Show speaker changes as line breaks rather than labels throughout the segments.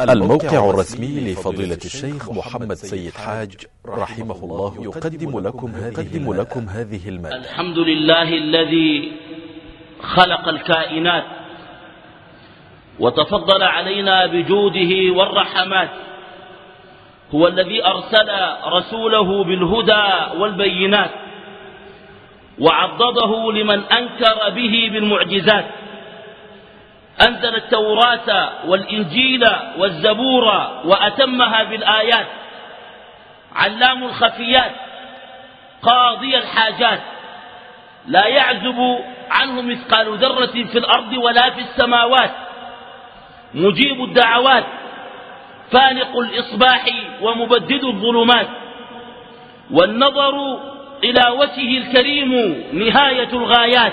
الموقع الرسمي لفضيلة الشيخ محمد سيد حاج رحمه الله يقدم لكم هذه, لكم هذه المادة.
الحمد لله الذي خلق الكائنات وتفضل علينا بجوده والرحمات. هو الذي أرسل رسوله بالهدى والبينات وعضده لمن أنكر به بالمعجزات. أنزل التوراة والإنجيل والزبور وأتمها بالآيات. علام الخفيات قاضي الحاجات. لا يعزب عنه مثقال ذرة في الأرض ولا في السماوات. مجيب الدعوات فانق الإصباح ومبدد الظلمات. والنظر إلى وجهه الكريم نهاية الغايات.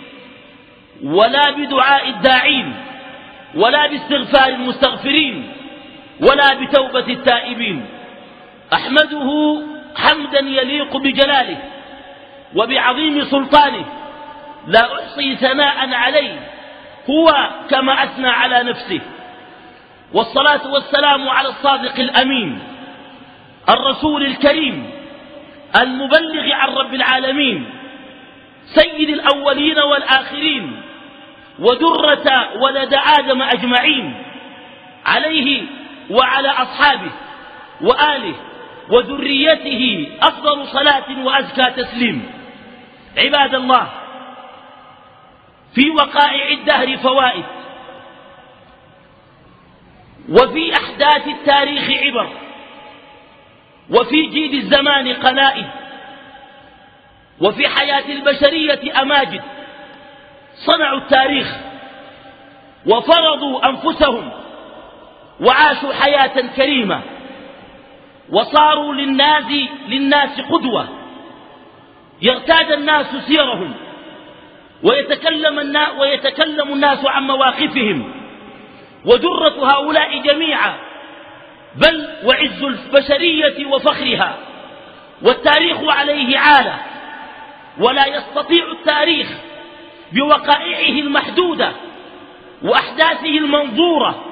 ولا بدعاء الداعين ولا باستغفار المستغفرين ولا بتوبة التائبين. أحمده حمدا يليق بجلاله وبعظيم سلطانه. لا أحصي ثناء عليه هو كما أثنى على نفسه. والصلاة والسلام على الصادق الأمين الرسول الكريم المبلغ عن رب العالمين سيد الأولين والآخرين. ودرة ولد آدم أجمعين عليه وعلى أصحابه وآله وذريته أفضل صلاة وأزكى تسليم. عباد الله في وقائع الدهر فوائد. وفي أحداث التاريخ عبر. وفي جيد الزمان قلائد. وفي حياة البشرية أماجد. صنعوا التاريخ وفرضوا أنفسهم وعاشوا حياة كريمة وصاروا للناس, للناس قدوة يرتاد الناس سيرهم ويتكلم الناس, ويتكلم الناس عن مواقفهم ودرة هؤلاء جميعا بل وعز البشرية وفخرها والتاريخ عليه عالة ولا يستطيع التاريخ بوقائعه المحدودة وأحداثه المنظورة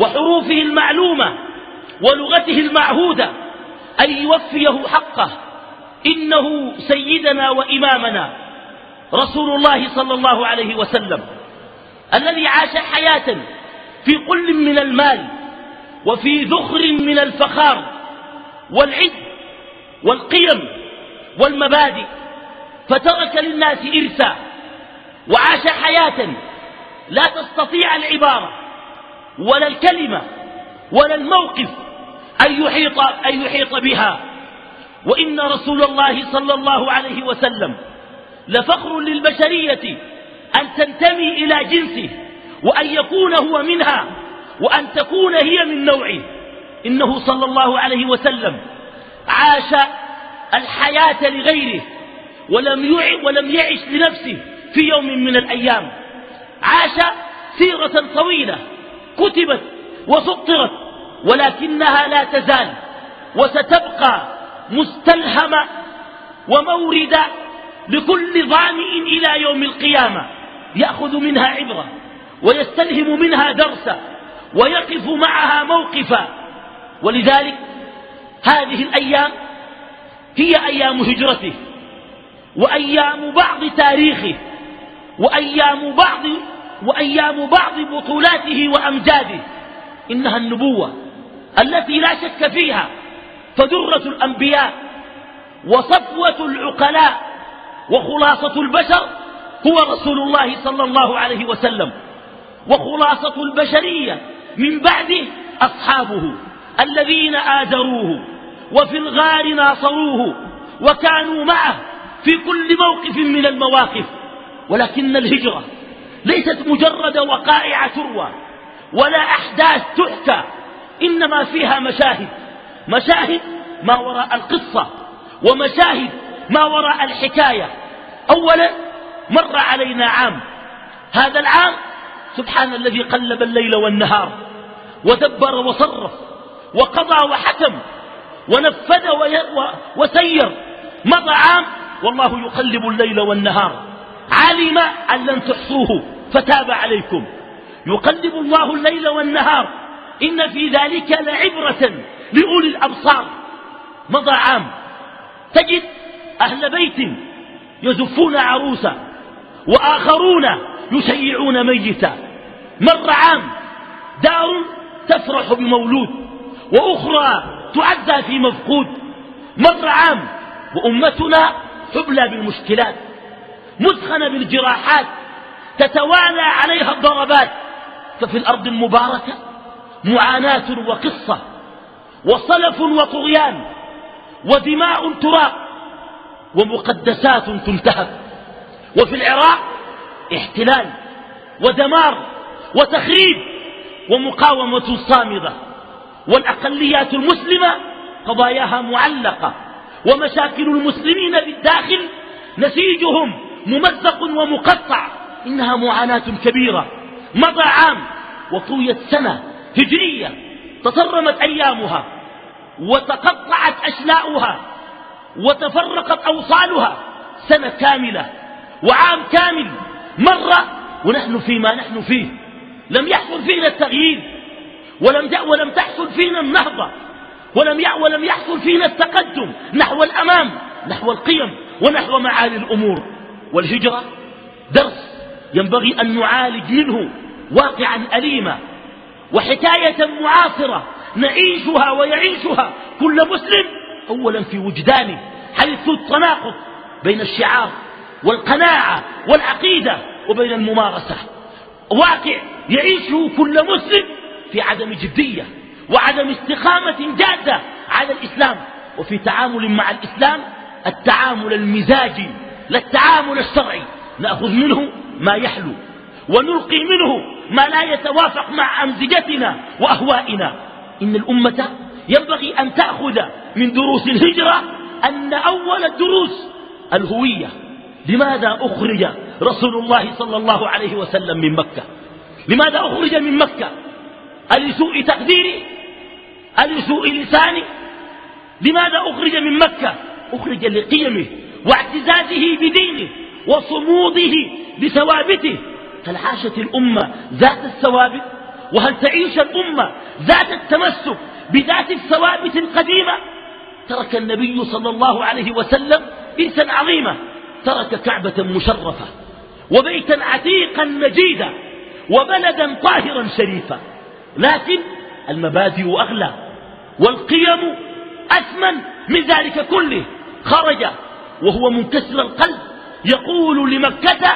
وحروفه المعلومة ولغته المعهودة أن يوفيه حقه. إنه سيدنا وإمامنا رسول الله صلى الله عليه وسلم الذي عاش حياة في قل من المال وفي ذخر من الفخار والعز والقيم والمبادئ فترك للناس إرثا وعاش حياة لا تستطيع العبارة ولا الكلمة ولا الموقف أن يحيط, أن يحيط بها. وإن رسول الله صلى الله عليه وسلم لفخر للبشرية أن تنتمي إلى جنسه وأن يكون هو منها وأن تكون هي من نوعه. إنه صلى الله عليه وسلم عاش الحياة لغيره ولم, ولم يعش لنفسه. في يوم من الأيام. عاش سيرة طويلة كتبت وسطرت ولكنها لا تزال وستبقى مستلهمة ومورد لكل ظامئ إلى يوم القيامة. يأخذ منها عبرة ويستلهم منها درسا ويقف معها موقفا. ولذلك هذه الأيام هي أيام هجرته وأيام بعض تاريخه. وأيام بعض وأيام بعض بطولاته وأمجاده. إنها النبوة التي لا شك فيها فدرة الأنبياء وصفوة العقلاء وخلاصة البشر هو رسول الله صلى الله عليه وسلم. وخلاصة البشرية من بعده أصحابه الذين آزروه وفي الغار ناصروه وكانوا معه في كل موقف من المواقف. ولكن الهجرة ليست مجرد وقائع تروى ولا أحداث تحكى إنما فيها مشاهد مشاهد ما وراء القصة ومشاهد ما وراء الحكاية. أولا مر علينا عام هذا العام سبحان الذي قلب الليل والنهار ودبر وصرف وقضى وحكم ونفذ وسير. مضى عام والله يقلب الليل والنهار. علم أن لن تحصوه فتاب عليكم. يقلب الله الليل والنهار. إن في ذلك لعبرة لأولي الأبصار. مضى عام. تجد أهل بيت يزفون عروسا وآخرون يشيعون ميتا. مر عام. دار تفرح بمولود وأخرى تعزى في مفقود. مر عام. وأمتنا حبلى بالمشكلات. مثخنة بالجراحات تتوالى عليها الضربات. ففي الأرض المباركة معاناة وقصة وصلف وطغيان ودماء تراق ومقدسات تنتهك وفي العراق احتلال ودمار وتخريب ومقاومة صامدة. والأقليات المسلمة قضاياها معلقة ومشاكل المسلمين بالداخل نسيجهم. ممزق ومقطع إنها معاناة كبيرة. مضى عام وطويت سنة هجرية تصرمت أيامها وتقطعت أشلاؤها وتفرقت أوصالها سنة كاملة وعام كامل مر ونحن فيما نحن فيه. لم يحصل فينا التغيير ولم ولم تحصل فينا النهضة ولم ولم يحصل فينا التقدم نحو الأمام نحو القيم ونحو معالي الأمور. والهجرة درس ينبغي أن نعالج منه واقعا أليما وحكاية معاصرة نعيشها ويعيشها كل مسلم أولا في وجدانه حيث التناقض بين الشعار والقناعة والعقيدة وبين الممارسة. واقع يعيشه كل مسلم في عدم جدية وعدم استقامة جادة على الإسلام وفي تعامل مع الإسلام التعامل المزاجي لا التعامل الشرعي نأخذ منه ما يحلو ونلقي منه ما لا يتوافق مع أمزجتنا وأهوائنا. إن الأمة ينبغي أن تأخذ من دروس الهجرة أن أول الدروس الهوية. لماذا أخرج رسول الله صلى الله عليه وسلم من مكة؟ لماذا أخرج من مكة؟ ألسوء تقديري؟ ألسوء لساني؟ لماذا أخرج من مكة؟ أخرج لقيمه واعتزازه بدينه وصموده بثوابته. هل عاشت الأمة ذات الثوابت وهل تعيش الأمة ذات التمسك بذات الثوابت القديمة؟ ترك النبي صلى الله عليه وسلم إنسا عظيما. ترك كعبة مشرفة وبيتا عتيقا مجيدا وبلدا طاهرا شريفا. لكن المبادئ أغلى والقيم أثمن من ذلك كله. خرج وهو منكسر القلب يقول لمكة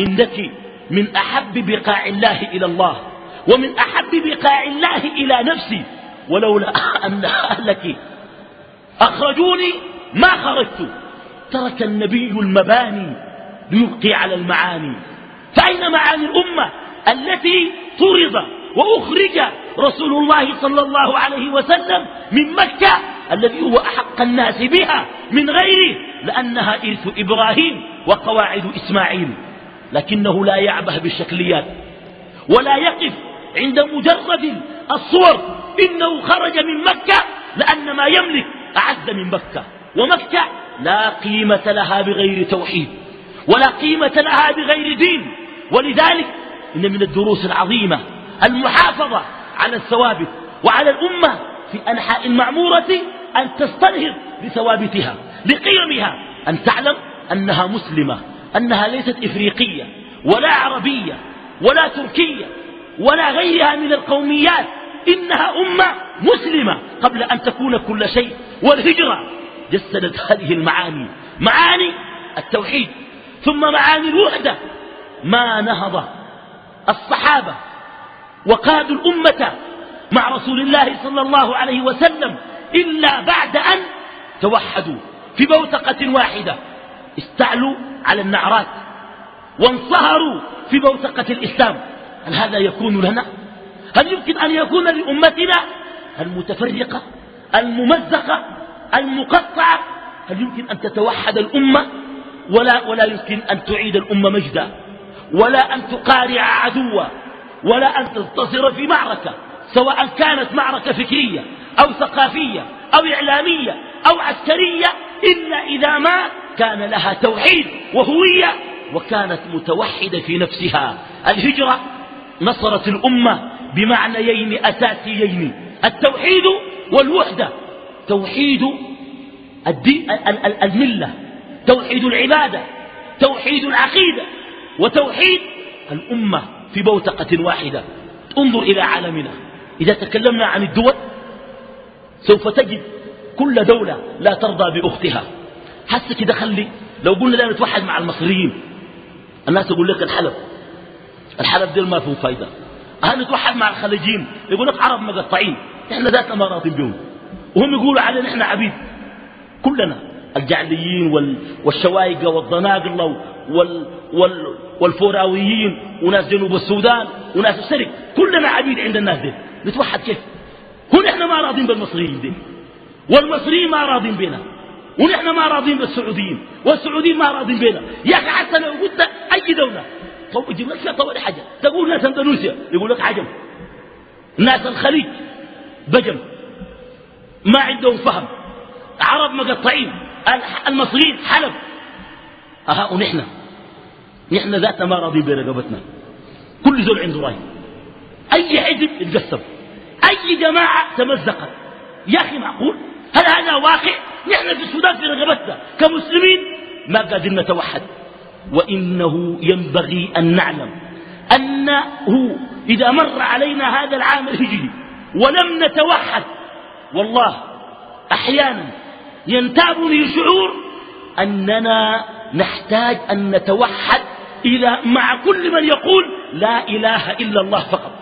إنك من أحب بقاع الله إلى الله ومن أحب بقاع الله إلى نفسي ولولا أن أهلك أخرجوني ما خرجت. ترك النبي المباني ليبقي على المعاني. فأين معاني الأمة التي طرد وأخرج رسول الله صلى الله عليه وسلم من مكة الذي هو أحق الناس بها من غيره لأنها إرث إبراهيم وقواعد إسماعيل لكنه لا يعبه بالشكليات ولا يقف عند مجرد الصور إنه خرج من مكة لأن ما يملك أعز من مكة ومكة لا قيمة لها بغير توحيد ولا قيمة لها بغير دين ولذلك إن من الدروس العظيمة المحافظة على الثوابت وعلى الأمة في أنحاء المعمورة أن تستنهض بثوابتها لقيمها أن تعلم أنها مسلمة أنها ليست إفريقية ولا عربية ولا تركية ولا غيرها من القوميات. إنها أمة مسلمة قبل أن تكون كل شيء. والهجرة جسدت هذه المعاني معاني التوحيد. ثم معاني الوحدة ما نهض الصحابة وقادوا الأمة مع رسول الله صلى الله عليه وسلم. إلا بعد أن توحدوا في بوتقة واحدة. استعلوا على النعرات وانصهروا في بوتقة الإسلام. هل هذا يكون لنا؟ هل يمكن أن يكون لأمتنا المتفرقة الممزقة المقطعة؟ هل يمكن أن تتوحد الأمة؟ ولا, ولا يمكن أن تعيد الأمة مجدا. ولا أن تقارع عدوا. ولا أن تنتصر في معركة. سواء كانت معركة فكرية أو ثقافية أو إعلامية أو عسكرية إلا إذا ما كان لها توحيد وهوية وكانت متوحدة في نفسها. الهجرة نصرت الأمة بمعنيين أساسيين التوحيد والوحدة. توحيد الملة توحيد العبادة توحيد العقيدة وتوحيد الأمة في بوتقة واحدة. انظر إلى عالمنا. إذا تكلمنا عن الدول سوف تجد كل دولة لا ترضى بأختها. حس كده خلي لو قلنا لا نتوحد مع المصريين الناس يقول لك الحلب الحلب ديل ما فيه فايدة. هل نتوحد مع الخليجيين يقول لك عرب مقطعين إحنا ذاتنا ما راضين بهم وهم يقولوا علينا إحنا عبيد. كلنا الجعليين والشوايقة والضناقلة وال وال والفوراويين وناس جنوب السودان وناس الشرق. كلنا عبيد عند الناس دي. نتوحد كيف؟ هو نحن ما راضين بالمصريين دي. والمصريين ما راضين بنا ونحن ما راضين بالسعوديين. والسعوديين ما راضين بنا يا أخي حتى لو قلت أي دولة طب يجيب لك فيها طول حاجة تقول ناس اندونيسيا يقول لك عجم. ناس الخليج بجم. ما عندهم فهم. عرب مقطعين. المصريين حلب. أها ونحن نحن ذاتنا ما راضين برقبتنا كل زول عنده رأي. أي حزب يتقسم. أي جماعة تمزقت. يا أخي معقول؟ هل هذا واقع؟ نحن في السودان في رقبتنا كمسلمين ما قادرين نتوحد. وإنه ينبغي أن نعلم أنه إذا مر علينا هذا العام الهجري ولم نتوحد والله أحيانا ينتابني شعور أننا نحتاج أن نتوحد إلى مع كل من يقول لا إله إلا الله فقط.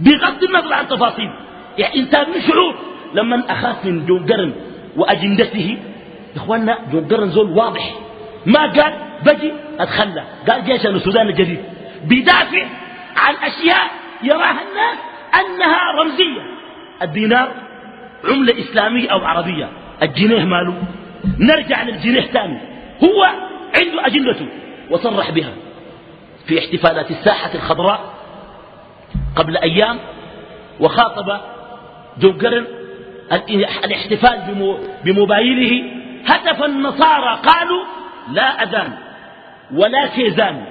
بغض النظر عن تفاصيل. يعني انتابني شعور لما أخاف من جون قرن وأجندته. إخواننا جون قرن زول واضح. ما قال بجي أتخلى. قال جيشنا السودان الجديد. بيدافع عن أشياء يراها الناس أنها رمزية. الدينار عملة إسلامية أو عربية. الجنيه ماله. نرجع للجنيه ثاني. هو عنده أجندته وصرح بها. في احتفالات الساحة الخضراء قبل أيام وخاطب جوجرن الاحتفال بموبايله. هتف النصارى قالوا لا أذان ولا كيزان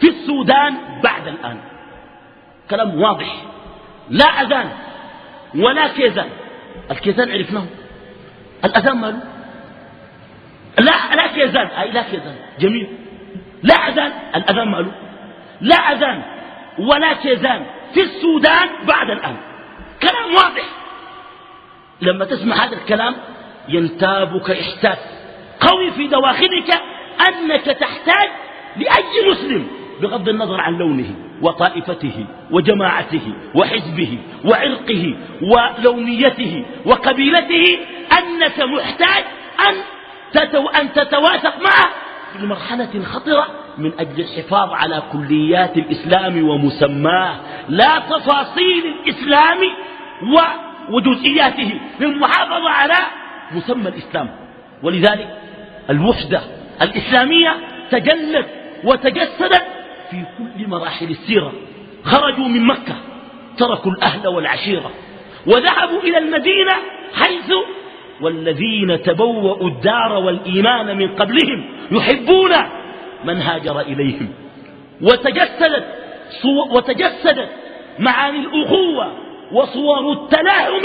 في السودان بعد الآن. كلام واضح. لا أذان ولا كيزان الكيزان عرفناه. الأذان ماله؟ لا لا كيزان أي لا كيزان جميل. لا أذان. الأذان ماله؟ لا أذان ولا كيزان في السودان بعد الآن كلام واضح. لما تسمع هذا الكلام ينتابك إحساس قوي في دواخلك أنك تحتاج لأي مسلم بغض النظر عن لونه وطائفته وجماعته وحزبه وعرقه ولونيته وقبيلته أنك محتاج أن, أن تتواثق معه في مرحلة خطرة من أجل الحفاظ على كليات الإسلام ومسماه لا تفاصيل الإسلام وجزئياته للمحافظة على مسمى الإسلام. ولذلك الوحدة الإسلامية تجلت وتجسدت في كل مراحل السيرة. خرجوا من مكة تركوا الأهل والعشيرة وذهبوا إلى المدينة حيث والذين تبوأوا الدار والإيمان من قبلهم يحبون من هاجر إليهم. وتجسدت وتجسدت معاني الأخوة وصور التلاحم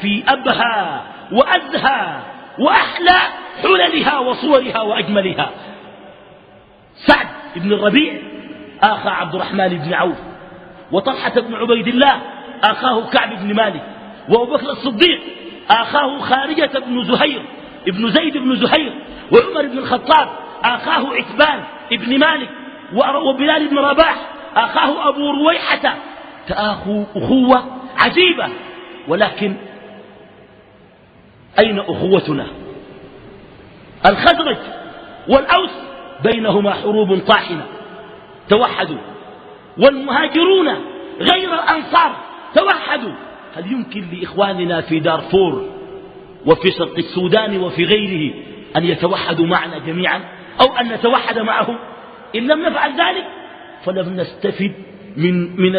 في أبهى وأزهى وأحلى حللها وصورها وأجملها. سعد بن الربيع آخى عبد الرحمن بن عوف وطلحة بن عبيد الله آخاه كعب بن مالك وأبو بكر الصديق آخاه خارجة بن زهير ابن زيد بن زهير وعمر بن الخطاب آخاه عتبان ابن مالك وبلال بن رباح آخاه أبو رويحة. تآخوا أخوة عجيبة. ولكن أين أخوتنا؟ الخزرج والأوس بينهما حروب طاحنة. توحدوا. والمهاجرون غير الأنصار توحدوا. هل يمكن لإخواننا في دارفور وفي شرق السودان وفي غيره أن يتوحدوا معنا جميعا أو أن نتوحد معه إن لم نفعل ذلك فلم نستفد من من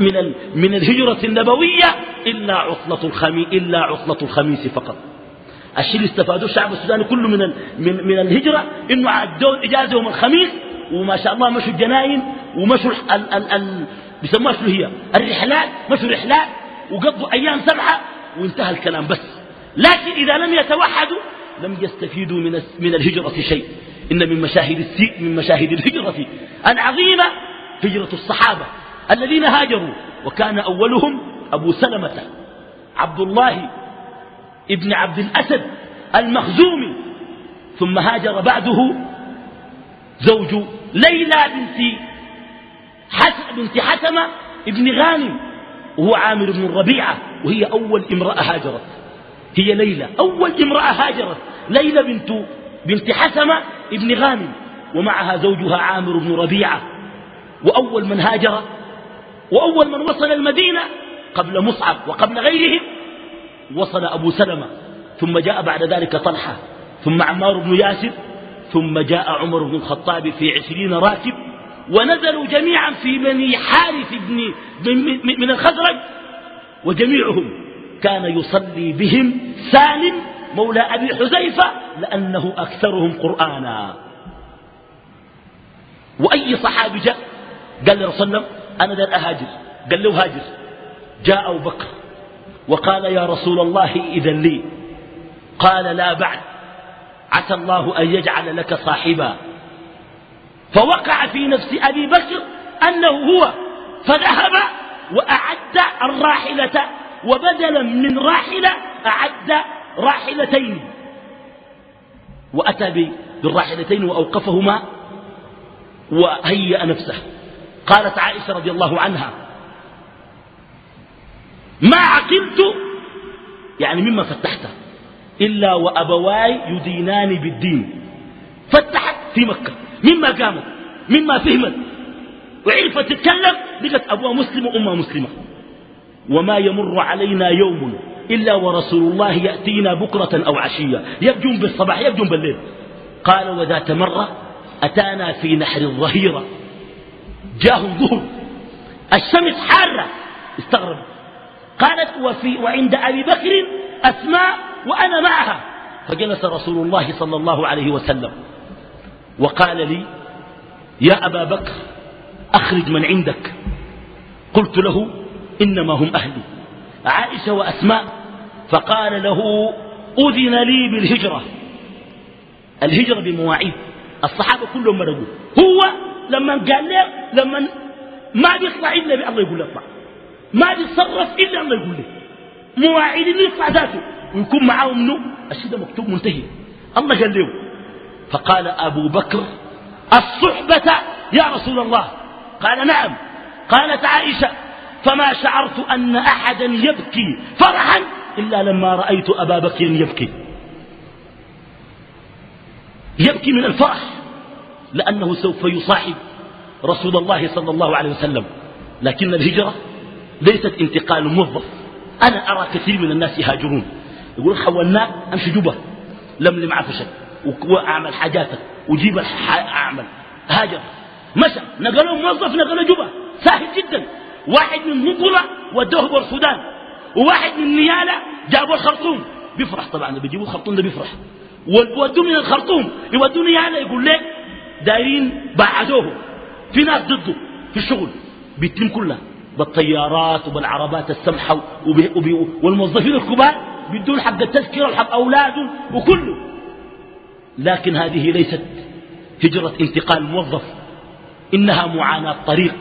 من من الهجرة النبوية إلا عطلة الخميس إلا عطلة الخميس فقط. الشيء اللي استفادوه الشعب السوداني كله من من من الهجرة إنه عدوا إجازة يوم الخميس وما شاء الله مشوا الجناين ومشوا ال ال ال بيسموها شنو هي؟ الرحلات مشوا رحلات وقضوا أيام سبعة وانتهى الكلام بس. لكن إذا لم يتوحدوا لم يستفيدوا من من الهجرة شيء. إن من مشاهد السي من مشاهد الهجرة العظيمة هجرة الصحابة الذين هاجروا. وكان أولهم أبو سلمة عبد الله ابن عبد الأسد المخزومي. ثم هاجر بعده زوج ليلى بنت حسن بنت حسمة ابن غانم وهو عامر بن الربيعة وهي أول امرأة هاجرت. هي ليلى أول امرأة هاجرت. ليلى بنت بنت حسمة ابن غانم ومعها زوجها عامر بن ربيعة. وأول من هاجر وأول من وصل المدينة قبل مصعب وقبل غيرهم وصل أبو سلمة. ثم جاء بعد ذلك طلحة ثم عمار بن ياسر ثم جاء عمر بن الخطاب في عشرين راكب. ونزلوا جميعا في بني حارث بن من, الخزرج وجميعهم كان يصلي بهم سالم مولى أبي حذيفة لأنه أكثرهم قرآنا. وأي صحابي جاء؟ قال لرسول الله أنا دار أهاجر. قال له هاجر. جاء أبو بكر. وقال يا رسول الله إذا لي. قال لا بعد. عسى الله أن يجعل لك صاحبا. فوقع في نفس أبي بكر أنه هو فذهب وأعد الراحلة وبدلا من راحلة أعد راحلتين. وأتى بالراحلتين وأوقفهما وهيأ نفسه. قالت عائشة رضي الله عنها ما عقلت يعني مما فتحته إلا وأبواي يدينان بالدين. فتحت في مكة. مما قامت مما فهمت وعرفت تتكلم لقت أبوها مسلم وأمها مسلمة. وما يمر علينا يوم إلا ورسول الله يأتينا بكرة أو عشية. يبجون بالصباح يبجون بالليل. قال وذات مرة أتانا في نحر الظهيرة. جاهم ظهر. الشمس حارة. استغرب. قالت وفي وعند أبي بكر أسماء وأنا معها. فجلس رسول الله صلى الله عليه وسلم. وقال لي يا أبا بكر أخرج من عندك. قلت له إنما هم أهلي. عائشة وأسماء فقال له أذن لي بالهجرة. الهجرة بمواعيد. الصحابة كلهم مرقوا. هو لما قال له لما ما بيطلع إلا بالله يقول له اطلع. ما بيتصرف إلا الله يقول له. مواعيد يطلع ذاته. ويكون معاه منه الشيء مكتوب منتهي الله قال له فقال أبو بكر الصحبة يا رسول الله؟ قال نعم. قالت عائشة فما شعرت أن أحدا يبكي فرحا إلا لما رأيت أبا بكر يبكي. يبكي من الفرح لأنه سوف يصاحب رسول الله صلى الله عليه وسلم. لكن الهجرة ليست انتقال موظف. أنا أرى كثير من الناس يهاجرون. يقول حولناه أمشي جبة لملم عفشك وأعمل حاجاتك وجيب أعمل هاجر. مشى نقلوا موظف نقلوا جبه سهل جدا. واحد من مقرة ودوه السودان. وواحد من نيالة جابوا الخرطوم بيفرح طبعا بيجيبوا الخرطوم ده بيفرح. ودوه من الخرطوم. يودوا نيالة يقول لك دايرين بعدوه. في ناس ضده في الشغل بيتم كلها بالطيارات وبالعربات السمحة والموظفين الكبار بيدون حق التذكرة وحق أولاده وكله. لكن هذه ليست هجرة انتقال موظف إنها معاناة طريق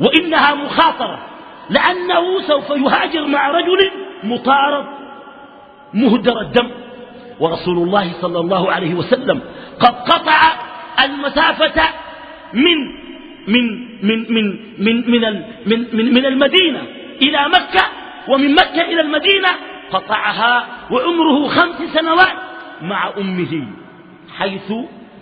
وإنها مخاطرة لأنه سوف يهاجر مع رجل مطارد مهدر الدم. ورسول الله صلى الله عليه وسلم قد قطع المسافة من من من من من من من, من, من المدينة إلى مكة ومن مكة إلى المدينة قطعها وعمره خمس سنوات مع أمه. حيث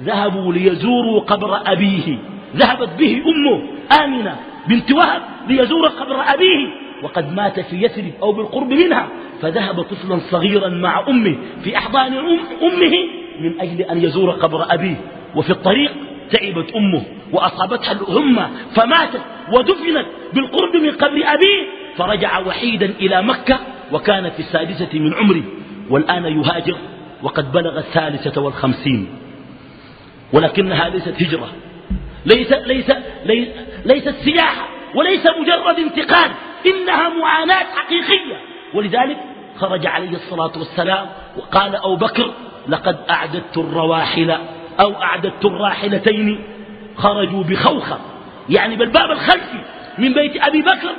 ذهبوا ليزوروا قبر أبيه. ذهبت به أمه آمنة بنت وهب ليزور قبر أبيه. وقد مات في يثرب أو بالقرب منها. فذهب طفلا صغيرا مع أمه في أحضان أمه من أجل أن يزور قبر أبيه. وفي الطريق تعبت أمه وأصابتها الهمة فماتت ودفنت بالقرب من قبر أبيه. فرجع وحيدا إلى مكة وكان في السادسة من عمره. والآن يهاجر وقد بلغ الثالثة والخمسين ولكنها ليست هجرة. ليس ليس ليس ليست سياحة وليس مجرد انتقال إنها معاناة حقيقية. ولذلك خرج عليه الصلاة والسلام وقال أو بكر لقد أعددت الرواحل أو أعددت الراحلتين خرجوا بخوخة. يعني بالباب الخلفي من بيت أبي بكر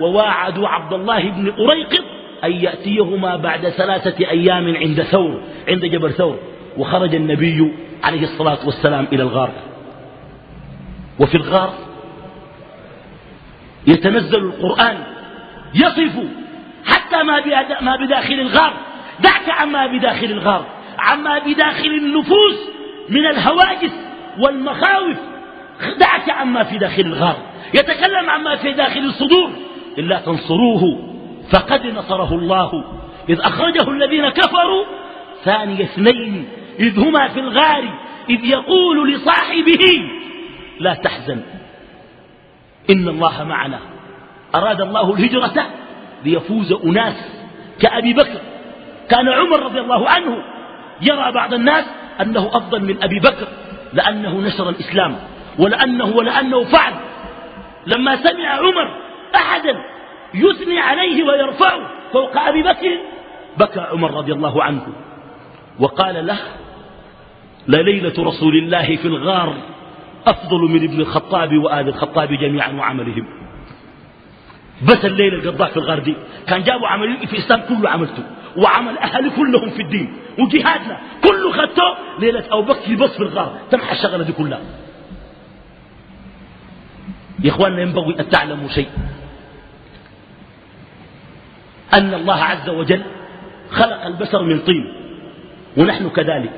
وواعدوا عبد الله بن أريقط أن يأتيهما بعد ثلاثة أيام عند ثور عند جبل ثور. وخرج النبي عليه الصلاة والسلام إلى الغار. وفي الغار يتنزل القرآن يصف حتى ما بداخل الغار. دعك عما بداخل الغار. عما بداخل النفوس من الهواجس والمخاوف. دعك عما في داخل الغار. يتكلم عما في داخل الصدور. إلا تنصروه. فقد نصره الله. إذ أخرجه الذين كفروا ثاني اثنين إذ هما في الغار إذ يقول لصاحبه لا تحزن إن الله معنا. أراد الله الهجرة ليفوز أناس كأبي بكر. كان عمر رضي الله عنه يرى بعض الناس أنه أفضل من أبي بكر لأنه نشر الإسلام ولأنه ولأنه فعل. لما سمع عمر أحدا يثني عليه ويرفعه. فوق أبي بكر بكى عمر رضي الله عنه. وقال له لليلة رسول الله في الغار أفضل من ابن الخطاب وآل الخطاب جميعا وعملهم. بس الليلة القضاء في الغار دي كان جابوا عمل في الإسلام كله عملته وعمل أهل كلهم في الدين وجهادنا كله خدته. ليلة أو بكر بس في الغار تمحى الشغلة دي كلها. يا إخواننا ينبغي أن تعلموا شيء. أن الله عز وجل خلق البشر من طين ونحن كذلك.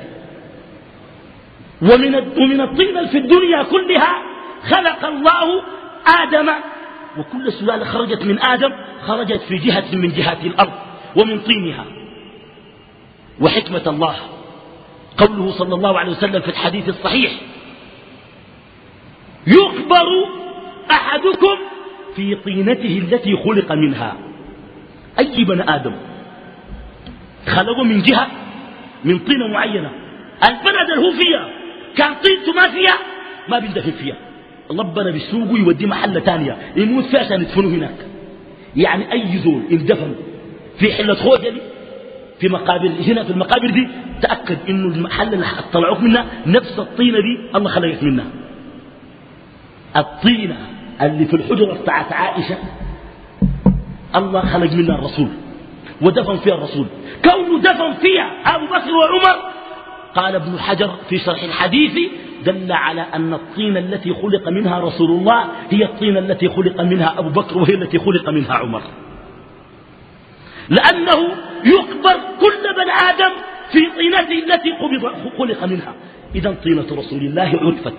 ومن ومن الطين في الدنيا كلها خلق الله آدم وكل سلالة خرجت من آدم خرجت في جهة من جهات الأرض ومن طينها. وحكمة الله. قوله صلى الله عليه وسلم في الحديث الصحيح يقبر أحدكم في طينته التي خلق منها. أي بني آدم. خلقه من جهة من طينة معينة. البلد اللي هو فيها كان طينته ما فيها ما بيندفن فيها. ربنا بيسوقه يوديه محلة ثانية يموت فيها عشان يدفنه هناك. يعني أي زول اندفن في حلة خوجلي في مقابر هنا في المقابر دي تأكد إنه المحل اللي طلعوك منها نفس الطينة دي الله خلقك منها. الطينة اللي في الحجرة بتاعت عائشة الله خلق منها الرسول ودفن فيها الرسول. كونه دفن فيها أبو بكر وعمر قال ابن حجر في شرح الحديث دل على أن الطين التي خلق منها رسول الله هي الطين التي خلق منها أبو بكر وهي التي خلق منها عمر. لأنه يقبر كل بن آدم في طينته التي خلق منها. إذا طينة رسول الله عرفت.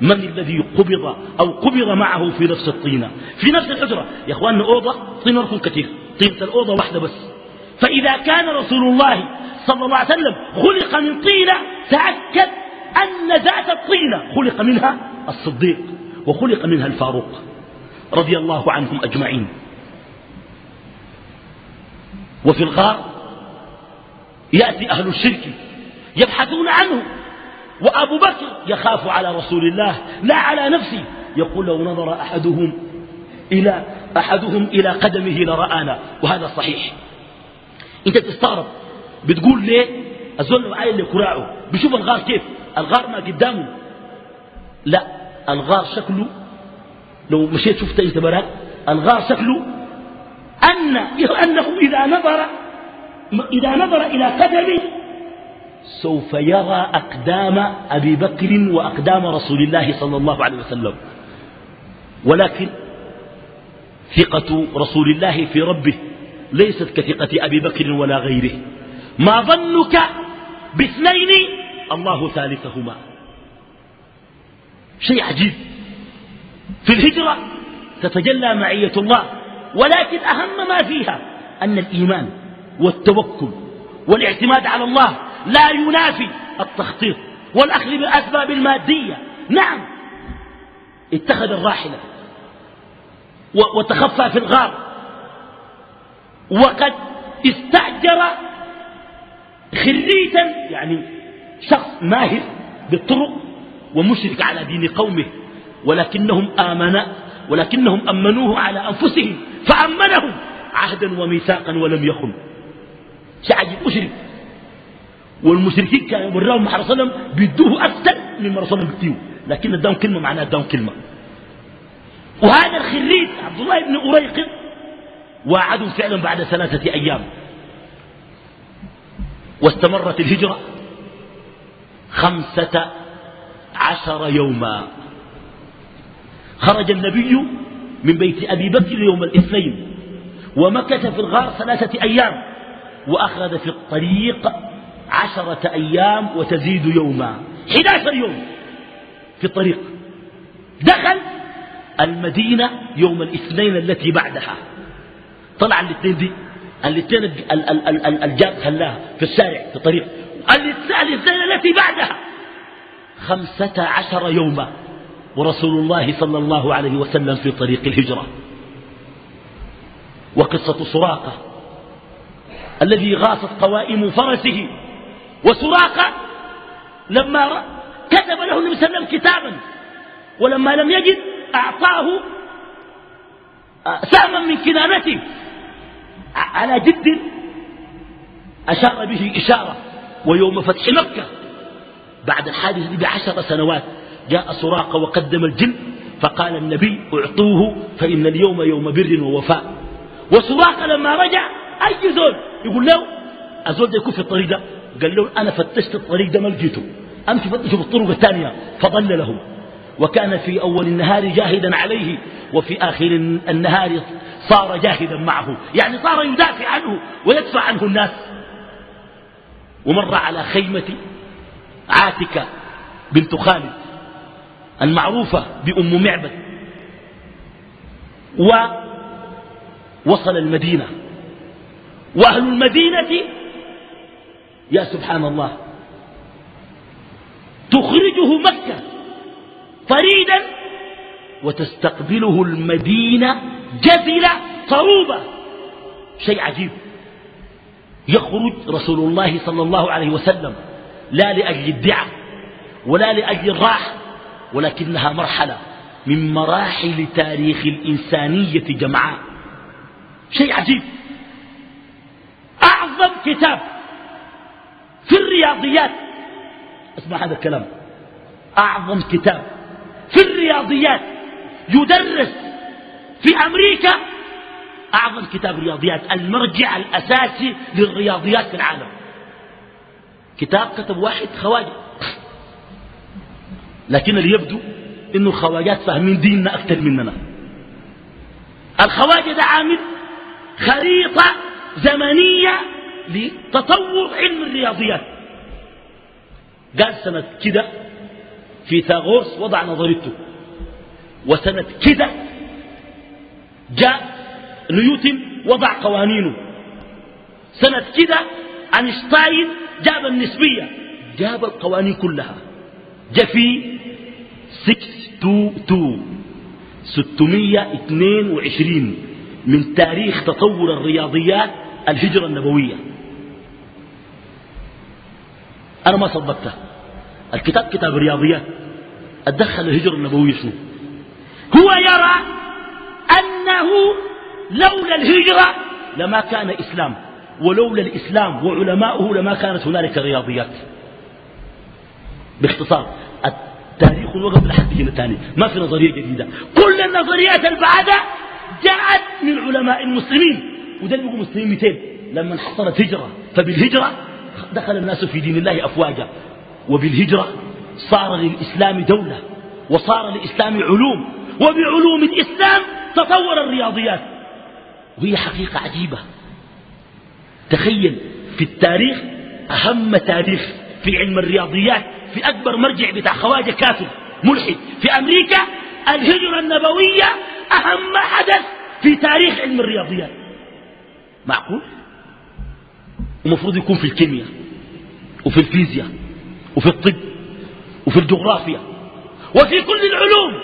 من الذي قبض أو قبض معه في نفس الطينة؟ في نفس الحجرة. يا أخواننا أوضة طينة ركن كثير. طينة الأوضة واحدة بس. فإذا كان رسول الله صلى الله عليه وسلم خلق من طينة تأكد أن ذات الطينة خلق منها الصديق وخلق منها الفاروق رضي الله عنهم أجمعين. وفي الغار يأتي أهل الشرك يبحثون عنه. وأبو بكر يخاف على رسول الله لا على نفسه يقول لو نظر أحدهم إلى أحدهم إلى قدمه لرآنا وهذا صحيح. أنت تستغرب. بتقول ليه؟ الزول معايا اللي كراعه. بشوف الغار كيف؟ الغار ما قدامه. لا الغار شكله لو مشيت شفت أي تبرات؟ الغار شكله أن أنه إذا نظر إذا نظر إلى قدمه سوف يرى أقدام أبي بكر وأقدام رسول الله صلى الله عليه وسلم. ولكن ثقة رسول الله في ربه ليست كثقة أبي بكر ولا غيره. ما ظنك باثنين؟ الله ثالثهما. شيء عجيب. في الهجرة تتجلى معية الله ولكن أهم ما فيها أن الإيمان والتوكل والاعتماد على الله لا ينافي التخطيط والأخذ بالأسباب المادية. نعم. اتخذ الراحلة وتخفى في الغار. وقد استأجر خريتا يعني شخص ماهر بالطرق ومشرك على دين قومه ولكنهم آمن ولكنهم أمنوه على أنفسهم فأمنهم عهدا وميثاقا ولم يخن شعب مشرك والمشركين كانوا يمرون مع رسول الله بيدوه أكثر مما رسول الله بيدوه لكن اداهم كلمة معناها اداهم كلمة. وهذا الخريج عبد الله بن أريق وعدوا فعلا بعد ثلاثة أيام. واستمرت الهجرة خمسة عشر يوما. خرج النبي من بيت أبي بكر يوم الاثنين. ومكث في الغار ثلاثة أيام. وأخذ في الطريق عشرة أيام وتزيد يوما. 11 يوم في الطريق. دخل المدينة يوم الاثنين التي بعدها. طلع الاثنين دي الاثنين الجاب خلاها في الشارع في الطريق. الاثنين التي بعدها. خمسة عشر يوما ورسول الله صلى الله عليه وسلم في طريق الهجرة. وقصة سراقة الذي غاصت قوائم فرسه. وسراقة لما كتب له النبي صلى الله عليه وسلم كتابا ولما لم يجد أعطاه آه، سهما من كنانته. على جد أشار به إشارة ويوم فتح مكة بعد الحادث بعشر سنوات جاء سراقة وقدم الجن فقال النبي اعطوه فإن اليوم يوم بر ووفاء. وسراقة لما رجع أي زول؟ يقول له الزول ده يكون في الطريق ده. قال له أنا فتشت الطريق ده ما لقيته أمشي فتشوا في الطرق الثانية. فضل لهم وكان في أول النهار جاهدا عليه وفي آخر النهار صار جاهدا معه. يعني صار يدافع عنه ويدفع عنه الناس. ومر على خيمة عاتكة بنت خالد المعروفة بأم معبد. ووصل المدينة. وأهل المدينة يا سبحان الله. تخرجه مكة فريدا وتستقبله المدينة جزلة صروبة. شيء عجيب. يخرج رسول الله صلى الله عليه وسلم لا لأجل الدعاء ولا لأجل الراحة ولكنها مرحلة من مراحل تاريخ الإنسانية جمعاء. شيء عجيب. أعظم كتاب في الرياضيات. اسمع هذا الكلام. أعظم كتاب في الرياضيات. يدرس في أمريكا. أعظم كتاب رياضيات. المرجع الأساسي للرياضيات في العالم. كتاب كتب واحد خواجة. لكن اللي يبدو إنه الخواجات فاهمين ديننا أكثر مننا. الخواجة ده عامل خريطة زمنية لتطور علم الرياضيات. قال سنة كده فيثاغورس وضع نظريته. وسنة كده جاء نيوتن وضع قوانينه. سنة كده أينشتاين جاب النسبية. جاب القوانين كلها. جاء في 622 622 من تاريخ تطور الرياضيات الهجرة النبوية. أنا ما صدقته. الكتاب كتاب الرياضيات أدخل الهجرة النبوية شنو؟ هو يرى أنه لولا الهجرة لما كان إسلام ولولا الإسلام وعلماؤه لما كانت هنالك رياضيات. باختصار التاريخ الوقف لحد جينا ثاني ما في نظرية جديدة. كل النظريات البعدة جاءت من علماء المسلمين. وده اللي مسلمين 200 لما حصلت هجرة فبالهجرة دخل الناس في دين الله أفواجا. وبالهجرة صار للإسلام دولة وصار للإسلام علوم وبعلوم الإسلام تطور الرياضيات. وهي حقيقة عجيبة. تخيل في التاريخ أهم تاريخ في علم الرياضيات في أكبر مرجع بتاع خواجة كافر ملحد في أمريكا الهجرة النبوية أهم حدث في تاريخ علم الرياضيات. معقول؟ ومفروض يكون في الكيمياء وفي الفيزياء وفي الطب وفي الجغرافيا وفي كل العلوم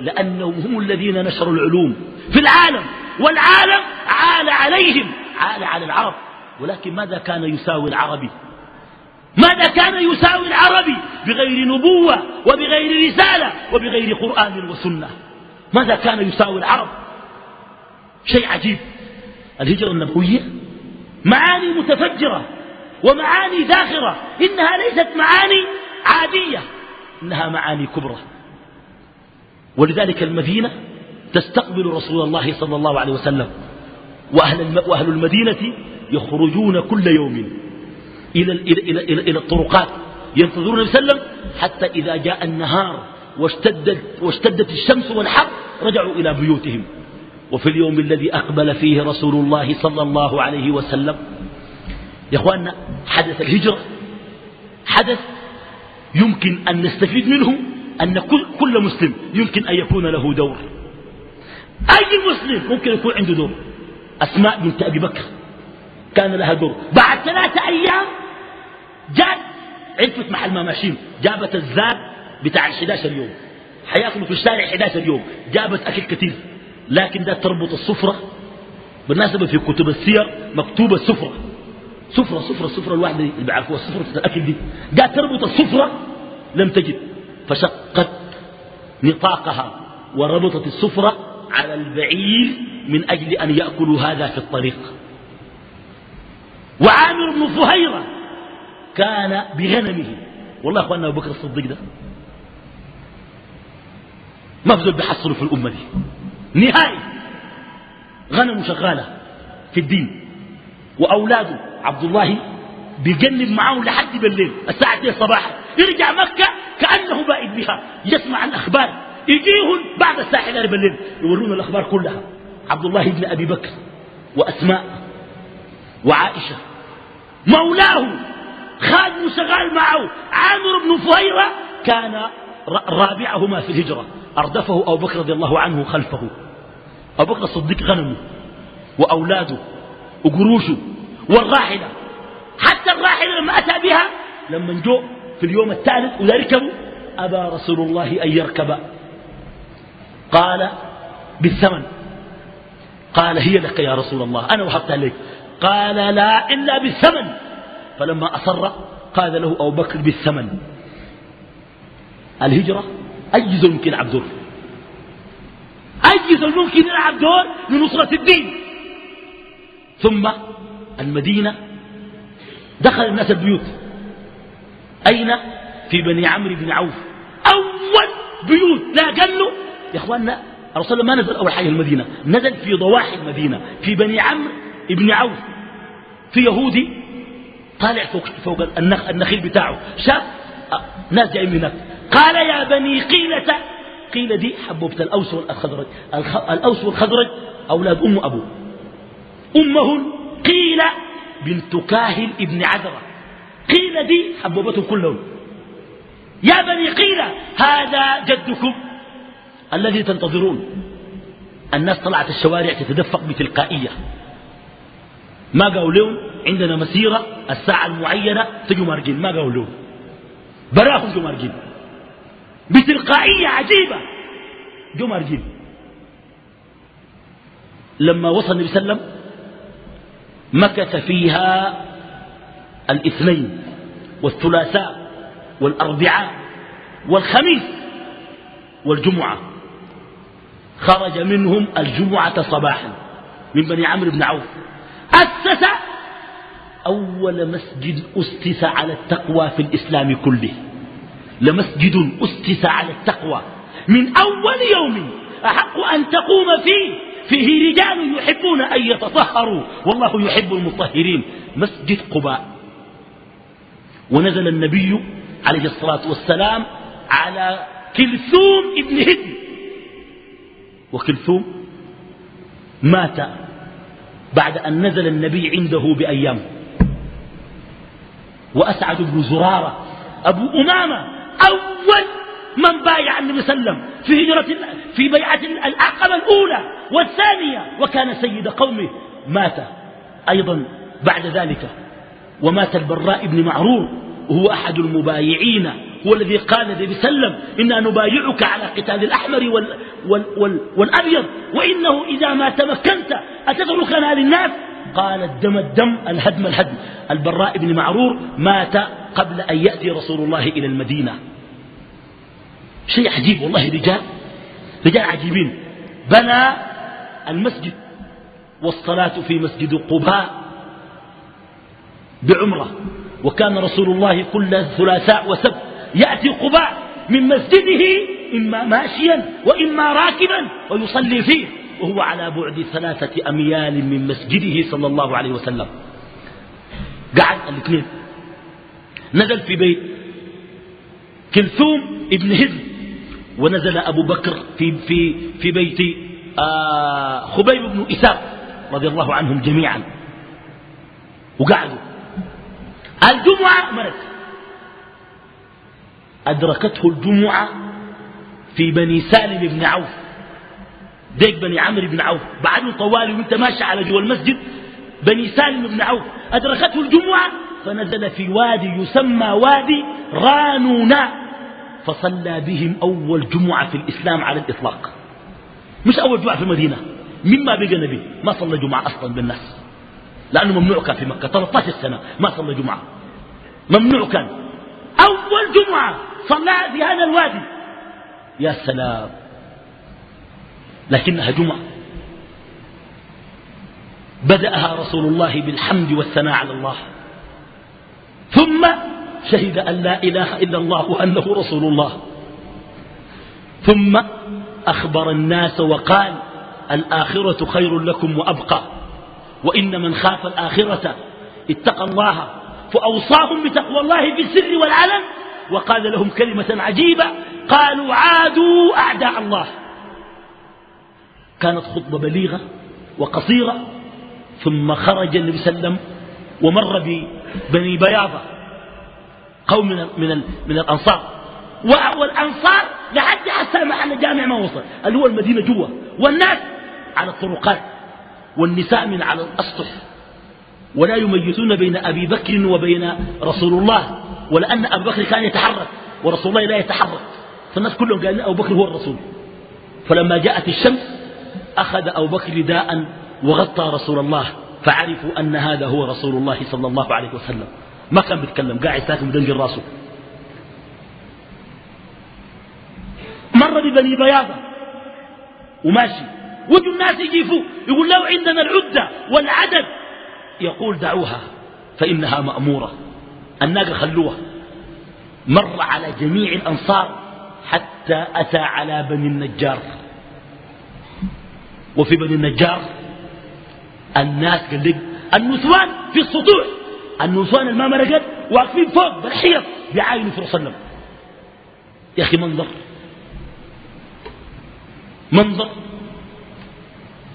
لأنهم هم الذين نشروا العلوم في العالم والعالم عال عليهم عال على العرب. ولكن ماذا كان يساوي العربي؟ ماذا كان يساوي العربي؟ بغير نبوة وبغير رسالة وبغير قرآن وسنة. ماذا كان يساوي العرب؟ شيء عجيب. الهجرة النبوية معاني متفجرة ومعاني ذاخرة إنها ليست معاني عادية إنها معاني كبرى. ولذلك المدينة تستقبل رسول الله صلى الله عليه وسلم وأهل, وأهل المدينة يخرجون كل يوم إلى, إلى, إلى, إلى, الطرقات ينتظرون النبي وسلم حتى إذا جاء النهار واشتدت, واشتدت الشمس والحر رجعوا إلى بيوتهم. وفي اليوم الذي أقبل فيه رسول الله صلى الله عليه وسلم يا أخواننا حدث الهجرة. حدث يمكن أن نستفيد منه أن كل, كل مسلم يمكن أن يكون له دور. أي مسلم ممكن يكون عنده دور؟ أسماء بنت أبي بكر كان لها دور. بعد ثلاثة أيام جات عرفت محل ما ماشيين. جابت الزاد بتاع ال 11 يوم. حياكلوا في الشارع 11 يوم. جابت أكل كثير. لكن ده تربط السفرة بالنسبة في كتب السير مكتوبة السفرة سفرة سفرة سفرة الواحدة اللي بيعرفوها السفرة الأكل دي. قاعد تربط السفرة لم تجد. فشقت نطاقها وربطت السفرة على البعير من أجل أن يأكلوا هذا في الطريق. وعامر بن فهيرة كان بغنمه. والله أخواننا أبو بكر الصديق ده ما بزول بيحصلوا في الأمة دي. نهائي. غنم شغالة في الدين. وأولاده عبد الله بيجنب معاهم لحد بالليل الساعة 2 صباحا. يرجع مكة كأنه بائد بها. يسمع الأخبار يجيهم بعد الساعة 11 بالليل. يورونا الأخبار كلها. عبد الله بن أبي بكر وأسماء وعائشة. مولاه خادم شغال معه. عامر بن فهيرة كان رابعهما في الهجرة. أردفه أبو بكر رضي الله عنه خلفه. أبو بكر الصديق غنمه وأولاده وقروشه والراحلة. حتى الراحلة لما أتى بها لما جو في اليوم الثالث ولا ركبوا أبى رسول الله أن يركب. قال بالثمن. قال هي لك يا رسول الله أنا وهبتها لك قال لا إلا بالثمن. فلما أصر قال له أبو بكر بالثمن. الهجرة أي زول ممكن يلعب دور أي زول ممكن يلعب دور لنصرة الدين؟ ثم المدينة دخل الناس البيوت. أين؟ في بني عمرو بن عوف. أول بيوت لا قالوا يا أخواننا الرسول ما نزل أول حاجة المدينة نزل في ضواحي المدينة في بني عمرو بن عوف. في يهودي طالع فوق, فوق النخيل بتاعه. شاف؟ ناس جايين هناك. قال يا بني قيلة قيلة دي حبوبة الأوس والخضرج. الأوس والخضرج أولاد أم أبو أمه قيل بنت كاهل ابن عذرة. قيل دي حبوبتهم كلهم. يا بني قيل هذا جدكم الذي تنتظرون. الناس طلعت الشوارع تتدفق بتلقائية. ما قالوا لهم؟ عندنا مسيرة الساعة المعينة تجوا مارجين ما قالوا لهم؟ براهم جو مارجين بتلقائية عجيبة. جو مارجين لما وصل النبي صلى الله عليه وسلم مكث فيها الاثنين والثلاثاء والأربعاء والخميس والجمعة. خرج منهم الجمعة صباحا من بني عمرو بن عوف. أسس أول مسجد أسس على التقوى في الإسلام كله. لمسجد أسس على التقوى. من أول يوم أحق أن تقوم فيه فيه رجال يحبون أن يتطهروا. والله يحب المطهرين. مسجد قباء. ونزل النبي عليه الصلاة والسلام على كلثوم ابن هدم وكلثوم مات بعد أن نزل النبي عنده بأيام. وأسعد بن زرارة أبو أمامة أول من بايع النبي صلى الله عليه وسلم في هجرة في بيعة العقبة الأولى والثانية وكان سيد قومه مات أيضا بعد ذلك. ومات البراء بن معرور وهو أحد المبايعين هو الذي قال النبي وسلم إنا نبايعك على قتال الأحمر وال وال وال والأبيض وإنه إذا ما تمكنت أتتركنا للناس قال الدم الدم الهدم الهدم. البراء بن معرور مات قبل أن يأتي رسول الله إلى المدينة. شيء عجيب والله رجال رجال عجيبين. بنى المسجد والصلاة في مسجد قباء بعمرة. وكان رسول الله كل ثلاثاء وسبت يأتي قباء من مسجده إما ماشيا وإما راكبا ويصلي فيه. وهو على بعد ثلاثة أميال من مسجده صلى الله عليه وسلم. قعد الاثنين. نزل في بيت كلثوم ابن هزم ونزل أبو بكر في, في, في بيت آه خبيب بن إساق رضي الله عنهم جميعا. وقعدوا. الجمعة مرت. أدركته الجمعة في بني سالم بن عوف. ديك بني عمرو بن عوف. بعد طوالي وانت ماشي على جوا المسجد بني سالم بن عوف. أدركته الجمعة؟ فنزل في وادي يسمى وادي رانونا. فصلى بهم أول جمعة في الإسلام على الإطلاق. مش أول جمعة في المدينة. مما بقى نبي. ما صلى جمعة أصلا بالناس. لأنه ممنوع كان في مكة. 13 سنة ما صلى جمعة. ممنوع كان. أول جمعة صلى في هذا الوادي. يا سلام. لكنها جمعة. بدأها رسول الله بالحمد والثناء على الله. ثم شهد أن لا إله إلا الله وأنه رسول الله. ثم أخبر الناس وقال الآخرة خير لكم وأبقى. وإن من خاف الآخرة اتقى الله فأوصاهم بتقوى الله في السر والعلن. وقال لهم كلمة عجيبة. قالوا عادوا أعداء الله. كانت خطبة بليغة وقصيرة ثم خرج النبي صلى الله عليه وسلم ومر ببني بياضة قوم من, من, من الأنصار. والأنصار لحد حتى محل جامع ما وصل اللي هو المدينة جوا. والناس على الطرقات والنساء من على الأسطح. ولا يميزون بين أبي بكر وبين رسول الله ولأن أبو بكر كان يتحرك ورسول الله لا يتحرك. فالناس كلهم قالوا أبو بكر هو الرسول. فلما جاءت الشمس أخذ أبو بكر رداء وغطى رسول الله فعرفوا أن هذا هو رسول الله صلى الله عليه وسلم. ما كان بيتكلم قاعد ساكن مدنجر راسه. مر ببني بياضة وماشي. وجوا الناس يجيفوا يقول لو عندنا العدة والعدد. يقول دعوها فإنها مأمورة. الناقة خلوها. مر على جميع الأنصار حتى أتى على بني النجار. وفي بني النجار الناس قال لك النسوان في السطوح. النسوان الما مرقت واقفين فوق بالحيط بيعاينوا في وسلم يا أخي منظر. منظر.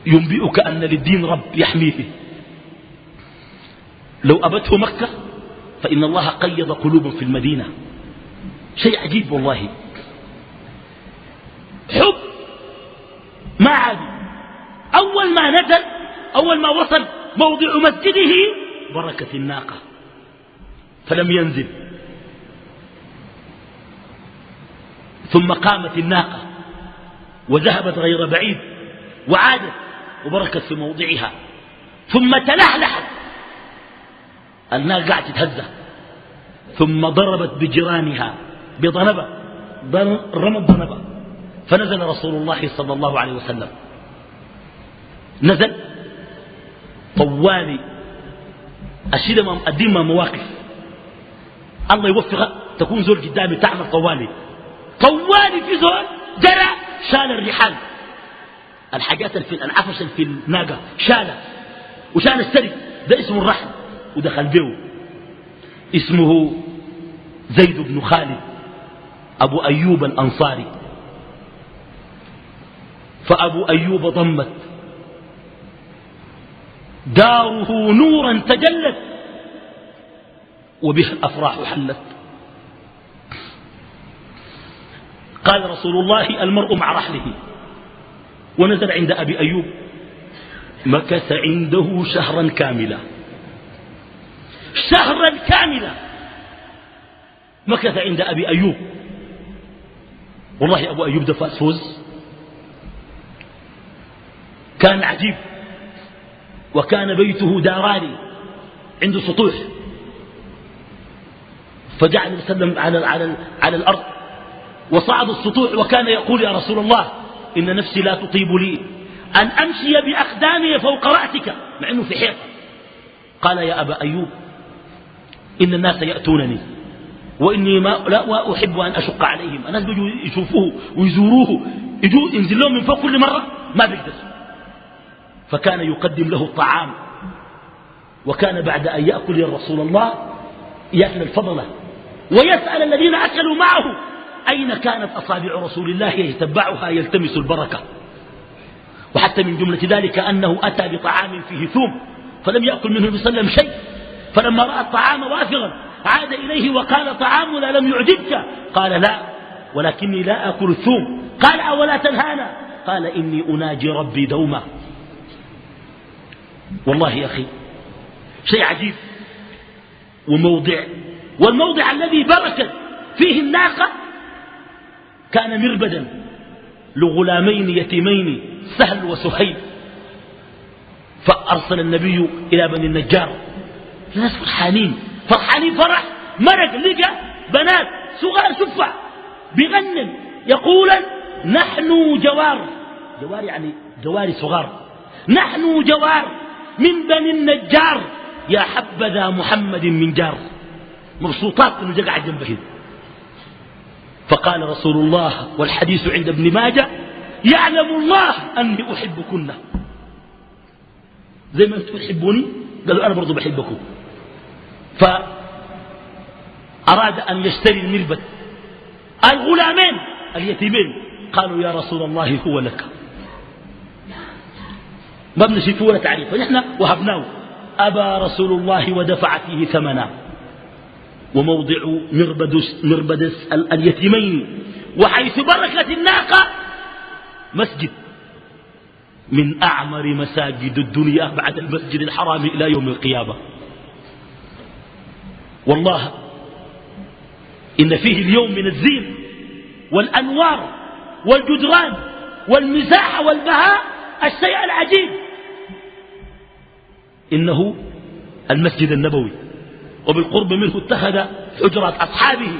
ينبئك أن للدين رب يحميه. لو أبته مكة فإن الله قيض قلوبا في المدينة. شيء عجيب والله. حب. ما عاد أول ما نزل أول ما وصل موضع مسجده بركة الناقة فلم ينزل. ثم قامت الناقة وذهبت غير بعيد وعادت وبركت في موضعها. ثم تلحلحت الناقة قاعدة تتهزى ثم ضربت بجيرانها بضنبة رمت ضنبة. فنزل رسول الله صلى الله عليه وسلم. نزل. طوالي. الدين ما مواقف. الله يوفقك تكون زول قدامي تعمل طوالي. طوالي في زول جرى شال الرحال. الحاجات في العفش في الناقة شالها وشال السري. ده اسمه الرحل. ودخل به اسمه زيد بن خالد. أبو أيوب الأنصاري. فأبو أيوب ضمت. داره نورا تجلت وبه الأفراح حلت. قال رسول الله المرء مع رحله. ونزل عند أبي أيوب. مكث عنده شهرا كاملا. شهرا كاملا. مكث عند أبي أيوب. والله أبو أيوب ده فوز. كان عجيب. وكان بيته داراني عنده سطوح. فجعل يسلم على, على, على الأرض وصعد السطوح وكان يقول يا رسول الله إن نفسي لا تطيب لي. أن أمشي بأقدامي فوق رأسك. مع أنه في حيطة. قال يا أبا أيوب إن الناس يأتونني وإني ما لا أحب أن أشق عليهم. الناس بيجوا يشوفوه ويزوروه. يجوا ينزل لهم من فوق كل مرة. ما بيقدر فكان يقدم له الطعام وكان بعد أن يأكل يا رسول الله يأكل الفضلة ويسأل الذين أكلوا معه أين كانت أصابع رسول الله يتبعها يلتمس البركة؟ وحتى من جملة ذلك أنه أتى بطعام فيه ثوم فلم يأكل منه صلى الله عليه وسلم شيء. فلما رأى الطعام وافغا عاد إليه وقال طعامنا لم يعجبك. قال لا ولكني لا أكل الثوم. قال أولا تنهانا؟ قال إني أناجي ربي دوما والله يا أخي شيء عجيب وموضع والموضع الذي بركت فيه الناقة كان مربدا لغلامين يتيمين سهل وسهيل فأرسل النبي إلى بني النجار الناس فرحانين فرحانين فرح مرق لقى بنات صغار شفع بغنن يقولا نحن جوار جوار يعني جواري صغار نحن جوار. من بني النجار. يا حبذا محمد من جار. مبسوطات إنه جقع جنبه فقال رسول الله والحديث عند ابن ماجه يعلم الله أني أحبكن. زي ما أنتم تحبوني؟ قالوا أنا برضو بحبكم. فأراد أن يشتري المربد. الغلامين اليتيمين. قالوا يا رسول الله هو لك. ما بنشوفه ولا تعريف. فنحن وهبناه. أبى رسول الله ودفع فيه ثمنا وموضع مربدس, مربدس اليتيمين. وحيث بركة الناقة مسجد. من أعمر مساجد الدنيا بعد المسجد الحرام إلى يوم القيامة. والله إن فيه اليوم من الزين والأنوار والجدران والمساحة والبهاء الشيء العجيب. إنه المسجد النبوي وبالقرب منه اتخذ حجرات أصحابه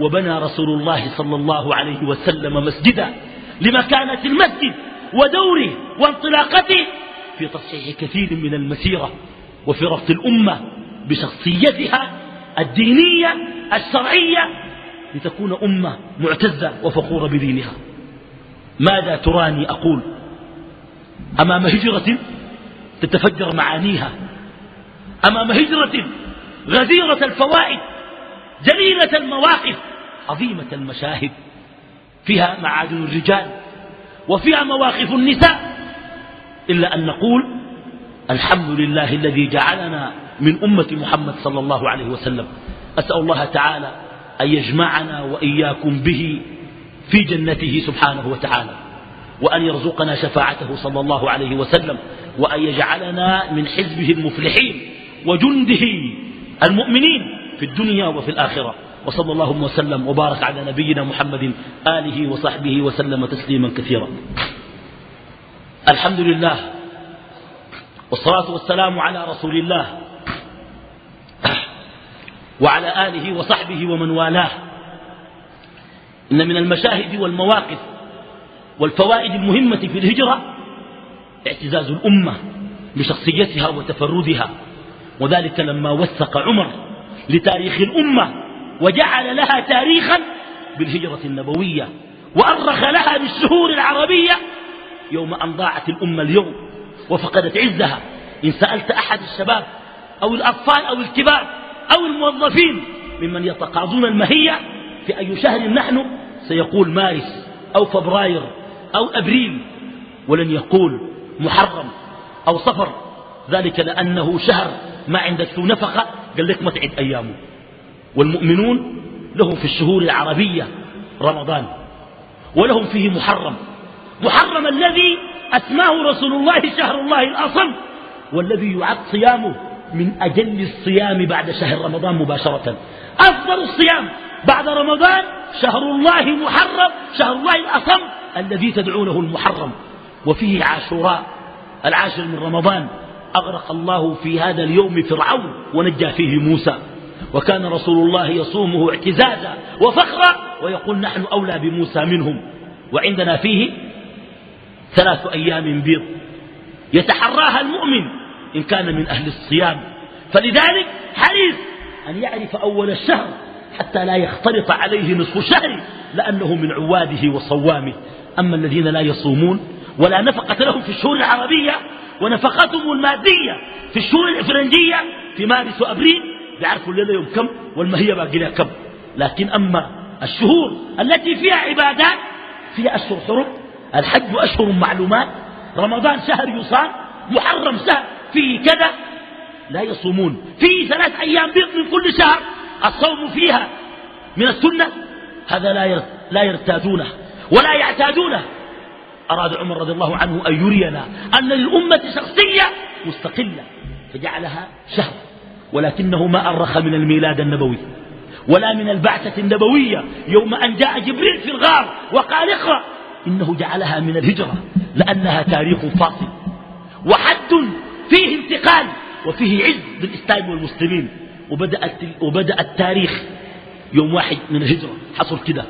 وبنى رسول الله صلى الله عليه وسلم مسجدا لمكانة المسجد ودوره وانطلاقته في تصحيح كثير من المسيرة وفي ربط الأمة بشخصيتها الدينية الشرعية لتكون أمة معتزة وفخورة بدينها. ماذا تراني أقول أمام هجرة تتفجر معانيها. أمام هجرة غزيرة الفوائد جليلة المواقف عظيمة المشاهد. فيها معادن الرجال وفيها مواقف النساء. إلا أن نقول الحمد لله الذي جعلنا من أمة محمد صلى الله عليه وسلم. أسأل الله تعالى أن يجمعنا وإياكم به في جنته سبحانه وتعالى وأن يرزقنا شفاعته صلى الله عليه وسلم. وأن يجعلنا من حزبه المفلحين وجنده المؤمنين في الدنيا وفي الآخرة. وصلى الله وسلم وبارك على نبينا محمد آله وصحبه وسلم تسليما كثيرا. الحمد لله والصلاة والسلام على رسول الله وعلى آله وصحبه ومن والاه. إن من المشاهد والمواقف والفوائد المهمة في الهجرة اعتزاز الأمة بشخصيتها وتفردها. وذلك لما وثق عمر لتاريخ الأمة وجعل لها تاريخا بالهجرة النبوية وأرخ لها بالشهور العربية يوم أن ضاعت الأمة اليوم وفقدت عزها. إن سألت أحد الشباب أو الأطفال أو الكبار أو الموظفين ممن يتقاضون المهية في أي شهر نحن سيقول مارس أو فبراير أو أبريل ولن يقول محرم أو صفر ذلك لأنه شهر ما عندك نفقة. قال لك ما تعد أيامه. والمؤمنون لهم في الشهور العربية رمضان. ولهم فيه محرم. محرم الذي أسماه رسول الله شهر الله الأصم. والذي يعد صيامه من أجل الصيام بعد شهر رمضان مباشرة. أفضل الصيام بعد رمضان شهر الله محرم شهر الله الأصم الذي تدعونه المحرم. وفيه عاشوراء. العاشر من رمضان أغرق الله في هذا اليوم فرعون ونجى فيه موسى. وكان رسول الله يصومه اعتزازا وفخرا ويقول نحن أولى بموسى منهم. وعندنا فيه ثلاث أيام بيض. يتحراها المؤمن إن كان من أهل الصيام. فلذلك حريص أن يعرف أول الشهر حتى لا يختلط عليه نصف شهر لأنه من عواده وصوامه. أما الذين لا يصومون ولا نفقة لهم في الشهور العربية ونفقتهم المادية في الشهور الإفرنجية في مارس وأبريل. بيعرفوا الليلة يوم كم والمهية باقي لها كم. لكن أما الشهور التي فيها عبادات فيها أشهر حرم الحج أشهر معلومات رمضان شهر يصام محرم شهر فيه كذا لا يصومون. فيه ثلاث أيام بيض من كل شهر الصوم فيها من السنة هذا لا لا يرتادونه ولا يعتادونه. أراد عمر رضي الله عنه أن يرينا أن للأمة شخصية مستقلة فجعلها شهر ولكنه ما أرخ من الميلاد النبوي ولا من البعثة النبوية يوم أن جاء جبريل في الغار وقال اقرأ إنه جعلها من الهجرة لأنها تاريخ فاصل وحد فيه انتقال وفيه عز للإسلام والمسلمين وبدأ, وبدأ التاريخ يوم واحد من الهجرة حصل كده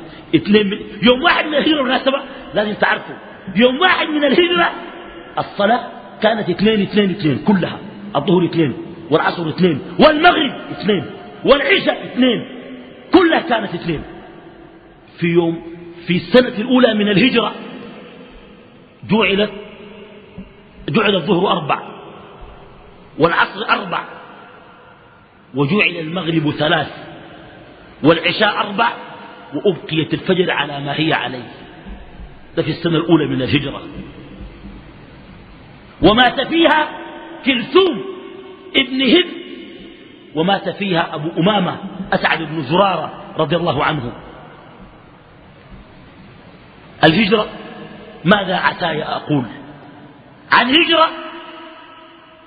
يوم واحد من الهجرة مناسبة لازم تعرفوا يوم واحد من الهجرة الصلاة كانت اثنين اثنين اثنين كلها. الظهر اثنين والعصر اثنين والمغرب اثنين والعشاء اثنين كلها كانت اثنين. في يوم في السنة الأولى من الهجرة جعلت جعل الظهر أربع والعصر أربع وجعل المغرب ثلاث والعشاء أربع وأبقيت الفجر على ما هي عليه. ده في السنة الأولى من الهجرة. ومات فيها كلثوم ابن هب ومات فيها أبو أمامة أسعد بن زرارة رضي الله عنه. الهجرة ماذا عسى أقول؟ عن هجرة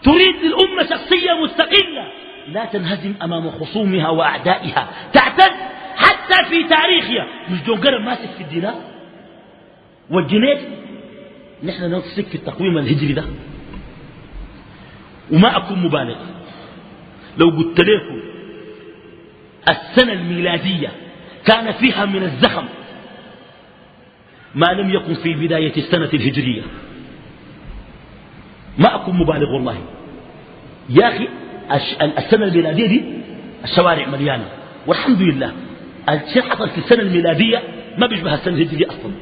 تريد للأمة شخصية مستقلة لا تنهزم أمام خصومها وأعدائها تعتز حتى في تاريخها. مش جون ماسك في الدينار؟ والجنيه نحن نمسك في التقويم الهجري ده. وما أكون مبالغ. لو قلت لكم السنة الميلادية كان فيها من الزخم ما لم يكن في بداية السنة الهجرية. ما أكون مبالغ والله. يا أخي السنة الميلادية دي الشوارع مليانة. والحمد لله. الشيء حصل في السنة الميلادية ما بيشبه السنة الهجرية أصلا.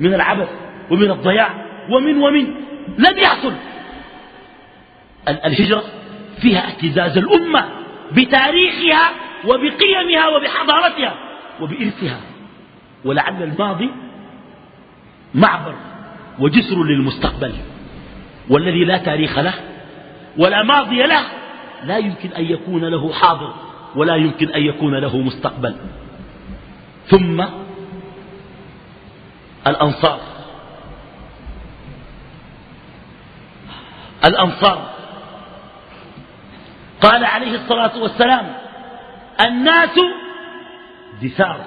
من العبث ومن الضياع ومن ومن لم يحصل. الهجرة فيها اعتزاز الأمة بتاريخها وبقيمها وبحضارتها وبإرثها. ولعل الماضي معبر وجسر للمستقبل. والذي لا تاريخ له ولا ماضي له لا يمكن أن يكون له حاضر ولا يمكن أن يكون له مستقبل. ثم الأنصار. الأنصار. قال عليه الصلاة والسلام الناس دثار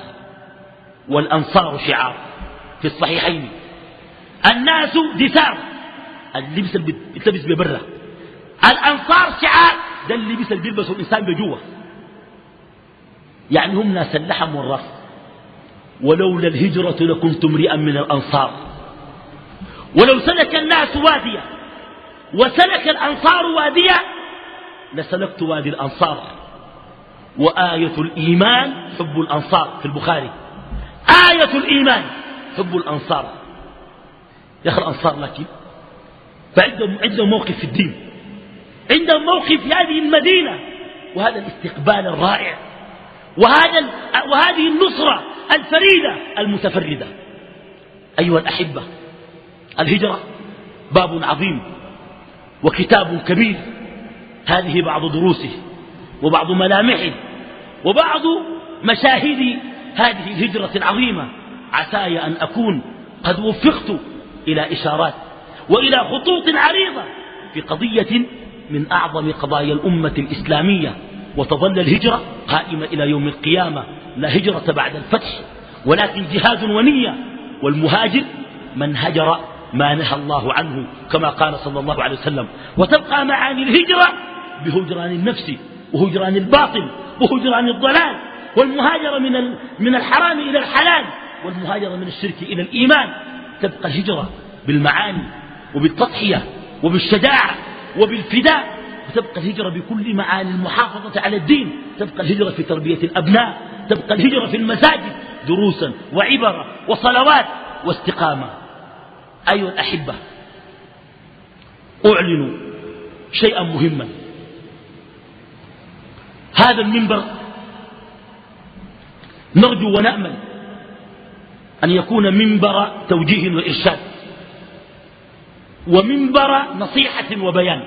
والأنصار شعار. في الصحيحين الناس دثار اللبس اللي بيتلبس ببرة. الأنصار شعار. ده اللبس اللي بيلبسه الإنسان بجوه. يعني هم ناس اللحم والرف ولولا الهجرة لكنت امرئا من الأنصار. ولو سلك الناس واديا وسلك الأنصار واديا لسلكت وادي الأنصار. وآية الإيمان حب الأنصار في البخاري. آية الإيمان حب الأنصار. يا أخي الأنصار لكن فعندهم عندهم موقف في الدين. عندهم موقف في هذه المدينة. وهذا الاستقبال الرائع. وهذا وهذه النصرة. الفريدة المتفردة. أيها الأحبة الهجرة باب عظيم وكتاب كبير. هذه بعض دروسه وبعض ملامحه وبعض مشاهد هذه الهجرة العظيمة. عساي أن أكون قد وفقت إلى إشارات وإلى خطوط عريضة في قضية من أعظم قضايا الأمة الإسلامية وتظل الهجرة قائمة إلى يوم القيامة. لا هجرة بعد الفتح ولكن جهاد ونية. والمهاجر من هجر ما نهى الله عنه كما قال صلى الله عليه وسلم وتبقى معاني الهجرة بهجران النفس وهجران الباطل وهجران الضلال. والمهاجرة من من الحرام إلى الحلال والمهاجرة من الشرك إلى الإيمان. تبقى الهجرة بالمعاني وبالتضحية وبالشجاعة وبالفداء. وتبقى الهجرة بكل معاني المحافظة على الدين. تبقى الهجرة في تربية الأبناء تبقى الهجرة في المساجد دروسا وعبرة وصلوات واستقامة. أيها الأحبة أعلن شيئا مهما. هذا المنبر نرجو ونأمل أن يكون منبر توجيه وإرشاد ومنبر نصيحة وبيان.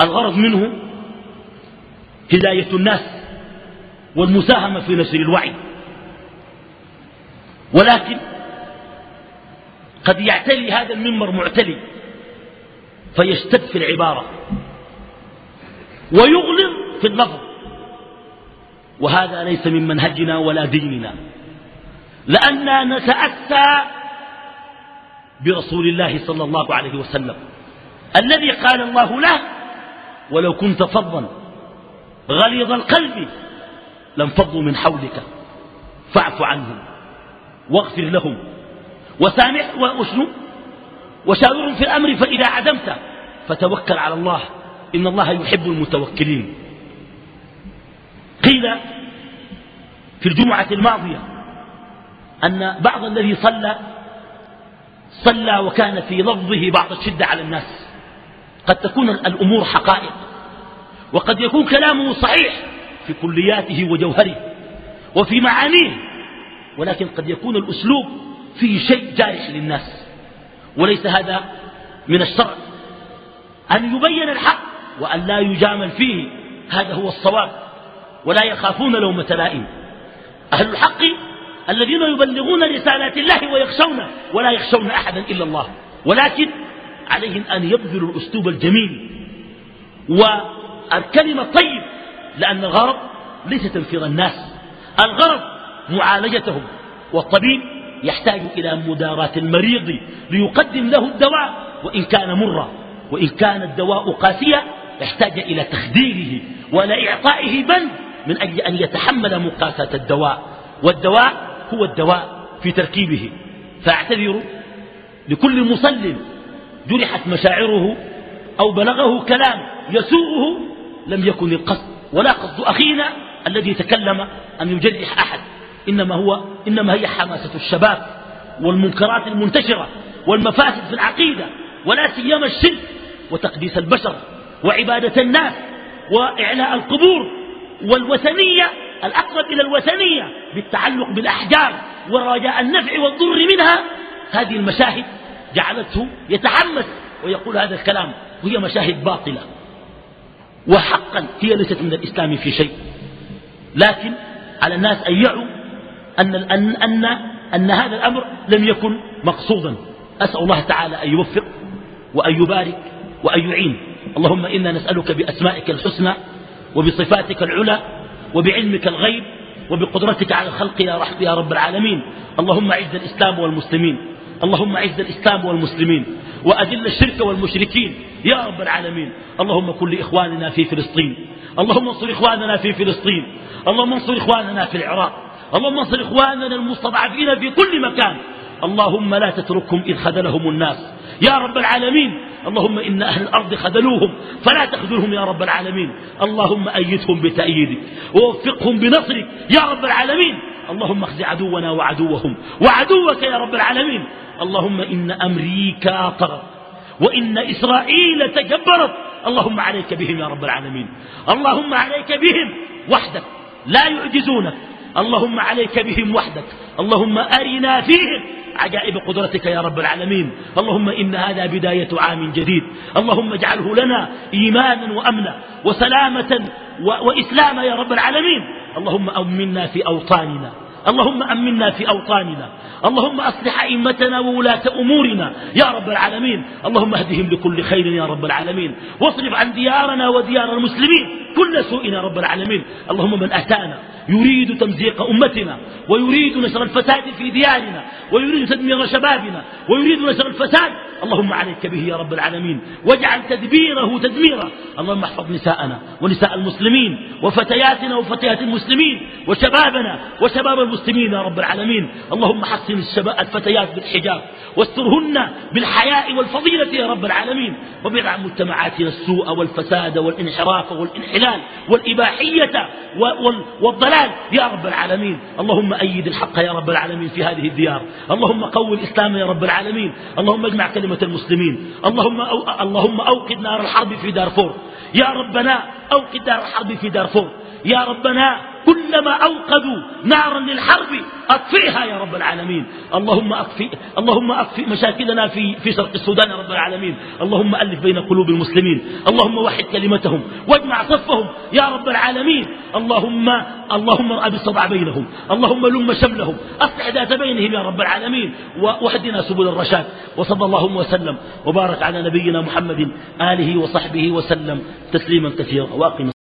الغرض منه هداية الناس والمساهمة في نشر الوعي. ولكن قد يعتلي هذا المنبر معتلي فيشتد في العبارة ويغلظ في اللفظ. وهذا ليس من منهجنا ولا ديننا لأننا نتأسى برسول الله صلى الله عليه وسلم. الذي قال الله له ولو كنت فظا غليظ القلب لانفضوا من حولك. فاعف عنهم. واغفر لهم. وسامح وشنو؟ وشاورهم في الأمر فإذا عدمت فتوكل على الله. إن الله يحب المتوكلين. قيل في الجمعة الماضية أن بعض الذي صلى صلى وكان في لفظه بعض الشدة على الناس. قد تكون الأمور حقائق. وقد يكون كلامه صحيح. في كلياته وجوهره وفي معانيه ولكن قد يكون الأسلوب فيه شيء جارح للناس وليس هذا من الشرع. أن يبين الحق وأن لا يجامل فيه هذا هو الصواب ولا يخافون لومة لائم. أهل الحق الذين يبلغون رسالات الله ويخشون ولا يخشون أحدا إلا الله. ولكن عليهم أن يبذلوا الأسلوب الجميل والكلمة الطيب لأن الغرض ليس تنفير الناس. الغرض معالجتهم والطبيب يحتاج إلى مداراة المريض ليقدم له الدواء وإن كان مرا وإن كان الدواء قاسيا يحتاج إلى تخديره ولا إعطائه بند من أجل أن يتحمل مقاسة الدواء. والدواء هو الدواء في تركيبه. فاعتذر لكل مصل جرحت مشاعره أو بلغه كلام يسوءه لم يكن القصد ولا قصد أخينا الذي تكلم أن يجرح أحد. إنما, هو إنما هي حماسة الشباب والمنكرات المنتشرة والمفاسد في العقيدة ولا سيما الشرك وتقديس البشر وعبادة الناس وإعلاء القبور والوثنية الأقرب إلى الوثنية بالتعلق بالأحجار ورجاء النفع والضر منها. هذه المشاهد جعلته يتحمس ويقول هذا الكلام وهي مشاهد باطلة. وحقا هي ليست من الإسلام في شيء. لكن على الناس أن يعوا أن, أن, أن, أن هذا الأمر لم يكن مقصودا. أسأل الله تعالى أن يوفق وأن يبارك وأن يعين. اللهم إنا نسألك بأسمائك الحسنى وبصفاتك العلى وبعلمك الغيب وبقدرتك على الخلق يا رحب يا رب العالمين. اللهم أعز الإسلام والمسلمين. اللهم أعز الإسلام والمسلمين. وأذل الشرك والمشركين. يا رب العالمين. اللهم كن لإخواننا في فلسطين. اللهم انصر إخواننا في فلسطين. اللهم انصر إخواننا في العراق. اللهم انصر إخواننا المستضعفين في كل مكان. اللهم لا تتركهم إذ خذلهم الناس. يا رب العالمين. اللهم إن أهل الأرض خذلوهم. فلا تخذلهم يا رب العالمين. اللهم أيدهم بتأييدك. ووفقهم بنصرك. يا رب العالمين. اللهم اخزي عدونا وعدوهم. وعدوك يا رب العالمين. اللهم إن أمريكا طرت وإن إسرائيل تجبرت اللهم عليك بهم يا رب العالمين اللهم عليك بهم وحدك لا يعجزونك اللهم عليك بهم وحدك اللهم أرنا فيهم عجائب قدرتك يا رب العالمين اللهم إن هذا بداية عام جديد اللهم اجعله لنا إيمانا وأمنا وسلامة وإسلاما يا رب العالمين اللهم أمنا في أوطاننا اللهم أمنا في أوطاننا. اللهم أصلح أئمتنا وولاة أمورنا. يا رب العالمين. اللهم اهدهم لكل خير يا رب العالمين. واصرف عن ديارنا وديار المسلمين. كل سوء يا رب العالمين. اللهم من أتانا يريد تمزيق أمتنا ويريد نشر الفساد في ديارنا ويريد تدمير شبابنا ويريد نشر الفساد. اللهم عليك به يا رب العالمين واجعل تدبيره تدميرا. اللهم احفظ نساءنا ونساء المسلمين وفتياتنا وفتيات المسلمين وشبابنا وشباب المسلمين يا رب العالمين. اللهم حصن الفتيات بالحجاب واسترهن بالحياء والفضيلة يا رب العالمين. وبعد عن مجتمعاتنا السوء والفساد والانحراف والانحلال والإباحية والضلال يا رب العالمين. اللهم أيد الحق يا رب العالمين في هذه الديار. اللهم قوي الإسلام يا رب العالمين. اللهم اجمع كلمة المسلمين. اللهم, أو اللهم أوقد نار الحرب في دارفور. يا ربنا أوقد نار الحرب في دارفور. يا ربنا كلما أوقدوا نارا للحرب أطفئها يا رب العالمين. اللهم أطفئ, اللهم أطفئ مشاكلنا في, في شرق السودان يا رب العالمين. اللهم ألف بين قلوب المسلمين. اللهم وحد كلمتهم واجمع صفهم يا رب العالمين. اللهم اللهم ارأ بالصدع بينهم. اللهم لم شملهم. أصلح ذات بينهم يا رب العالمين. واهدنا سبل الرشاد. وصلى اللهم وسلم. وبارك على نبينا محمد آله وصحبه وسلم. تسليما كثيرا. وأقم